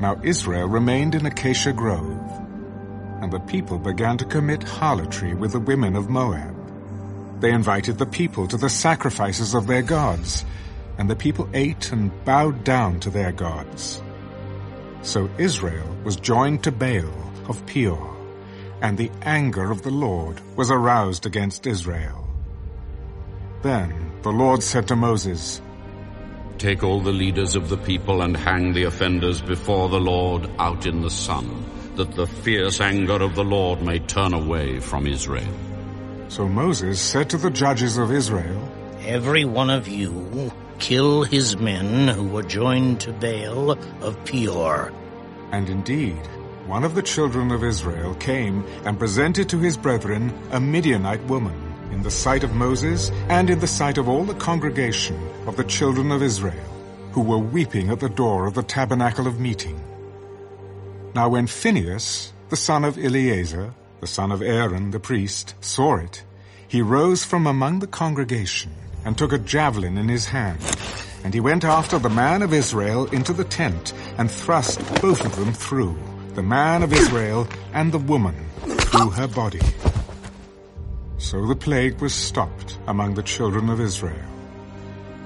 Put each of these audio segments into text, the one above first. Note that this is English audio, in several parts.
Now Israel remained in Acacia Grove, and the people began to commit harlotry with the women of Moab. They invited the people to the sacrifices of their gods, and the people ate and bowed down to their gods. So Israel was joined to Baal of Peor, and the anger of the Lord was aroused against Israel. Then the Lord said to Moses, Take all the leaders of the people and hang the offenders before the Lord out in the sun, that the fierce anger of the Lord may turn away from Israel. So Moses said to the judges of Israel, Every one of you kill his men who were joined to Baal of Peor. And indeed, one of the children of Israel came and presented to his brethren a Midianite woman in the sight of Moses and in the sight of all the congregation of the children of Israel, who were weeping at the door of the tabernacle of meeting. Now when Phinehas, the son of Eleazar, the son of Aaron the priest, saw it, he rose from among the congregation and took a javelin in his hand. And he went after the man of Israel into the tent and thrust both of them through, the man of Israel and the woman, through her body. So the plague was stopped among the children of Israel.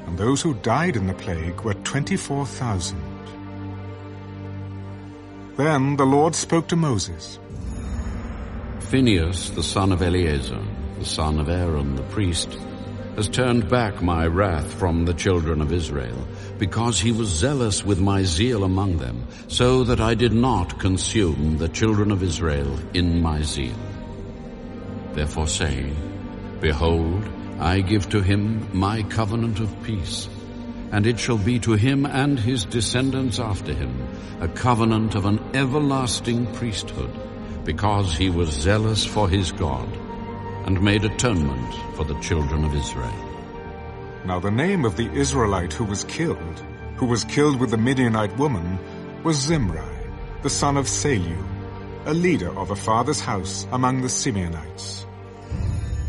And those who died in the plague were 24,000. Then the Lord spoke to Moses. Phinehas, the son of Eleazar, the son of Aaron the priest, has turned back my wrath from the children of Israel, because he was zealous with my zeal among them, so that I did not consume the children of Israel in my zeal. Therefore say, Behold, I give to him my covenant of peace, and it shall be to him and his descendants after him a covenant of an everlasting priesthood, because he was zealous for his God, and made atonement for the children of Israel. Now the name of the Israelite who was killed, who was killed with the Midianite woman, was Zimri, the son of Salu, a leader of a father's house among the Simeonites.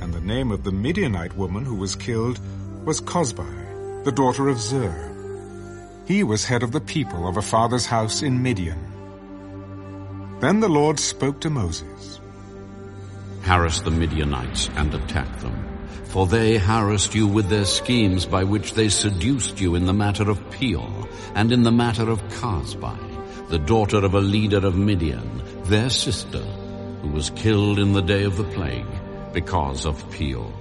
And the name of the Midianite woman who was killed was Cozbi, the daughter of Zur. He was head of the people of a father's house in Midian. Then the Lord spoke to Moses. Harass the Midianites and attack them. For they harassed you with their schemes by which they seduced you in the matter of Peor and in the matter of Cozbi, the daughter of a leader of Midian, their sister, who was killed in the day of the plague because of Peor.